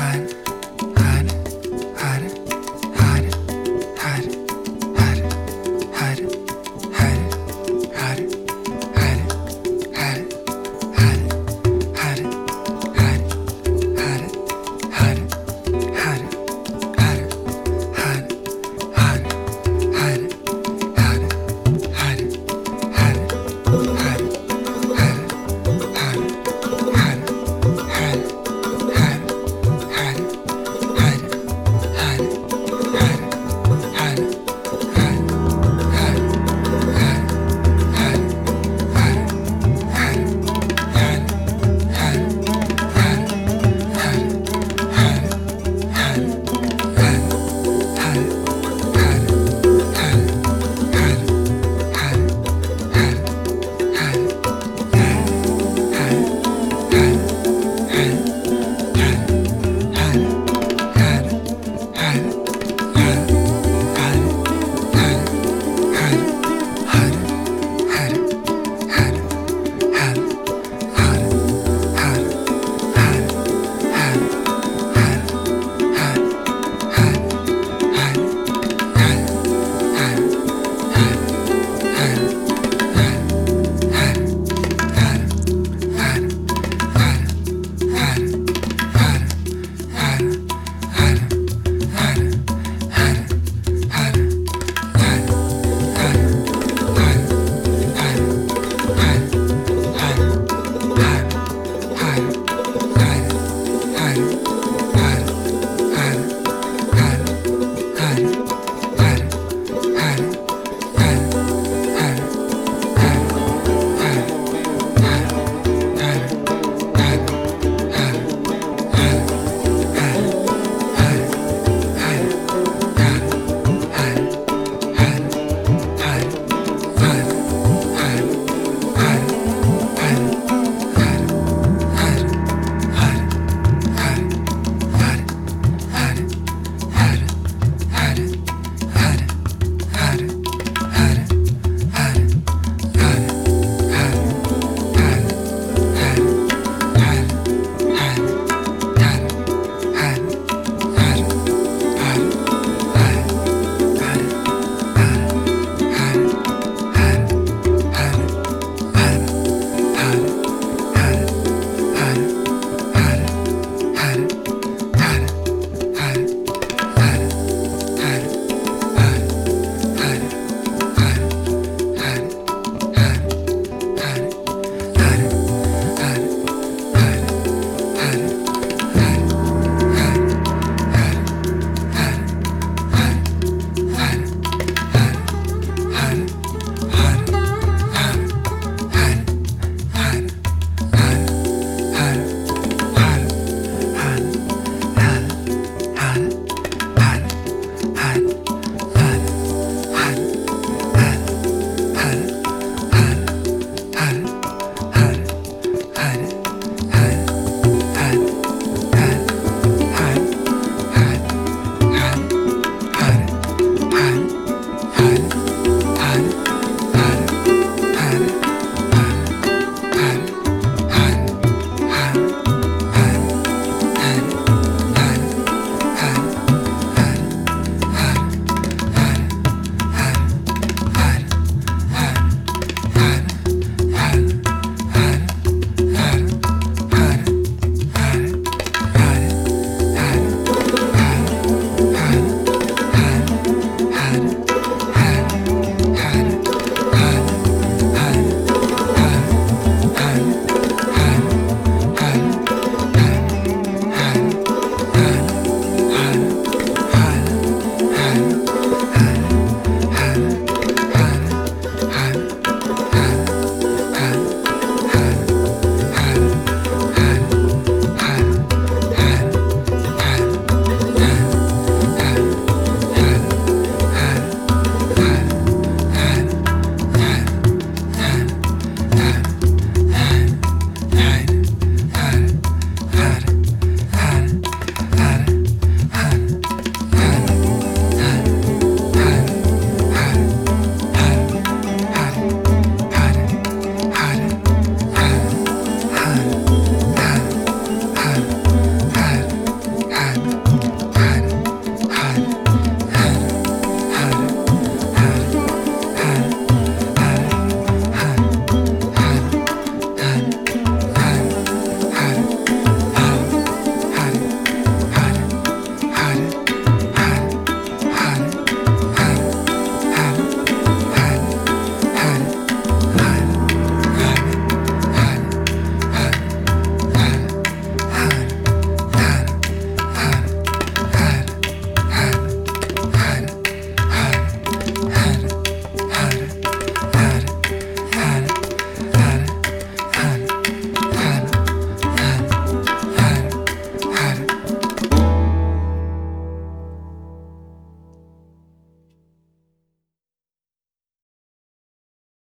看。God.